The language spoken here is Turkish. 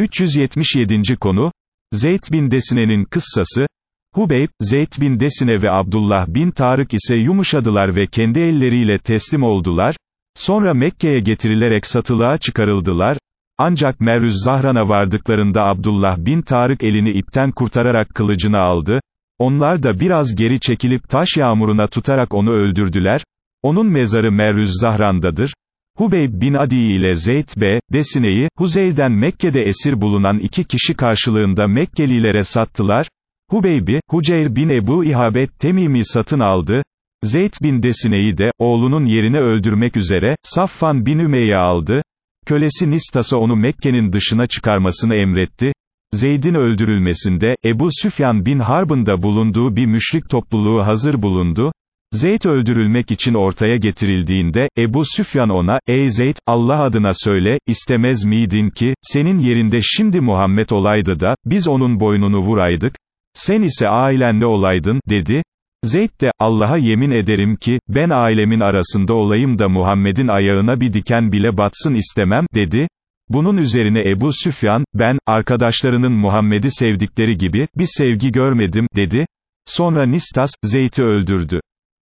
377. konu, Zeyd bin Desine'nin kıssası, Hubeyb, Zeyd bin Desine ve Abdullah bin Tarık ise yumuşadılar ve kendi elleriyle teslim oldular, sonra Mekke'ye getirilerek satılığa çıkarıldılar, ancak Merüz Zahran'a vardıklarında Abdullah bin Tarık elini ipten kurtararak kılıcını aldı, onlar da biraz geri çekilip taş yağmuruna tutarak onu öldürdüler, onun mezarı Merüz Zahran'dadır, Hubeyb bin Adi ile Zeyd B. Desine'yi, Huzeyl'den Mekke'de esir bulunan iki kişi karşılığında Mekkelilere sattılar, Hubeyb'i, Huceyr bin Ebu İhabet Temimi satın aldı, Zeyd bin Desine'yi de, oğlunun yerine öldürmek üzere, Saffan bin Ümeyye aldı, kölesi Nistas'a onu Mekke'nin dışına çıkarmasını emretti, Zeyd'in öldürülmesinde, Ebu Süfyan bin Harb'ın da bulunduğu bir müşrik topluluğu hazır bulundu, Zeyd öldürülmek için ortaya getirildiğinde, Ebu Süfyan ona, ey Zeyd, Allah adına söyle, istemez miydin ki, senin yerinde şimdi Muhammed olaydı da, biz onun boynunu vuraydık, sen ise ailenle olaydın, dedi, Zeyd de, Allah'a yemin ederim ki, ben ailemin arasında olayım da Muhammed'in ayağına bir diken bile batsın istemem, dedi, bunun üzerine Ebu Süfyan, ben, arkadaşlarının Muhammed'i sevdikleri gibi, bir sevgi görmedim, dedi, sonra Nistas, Zeyd'i öldürdü.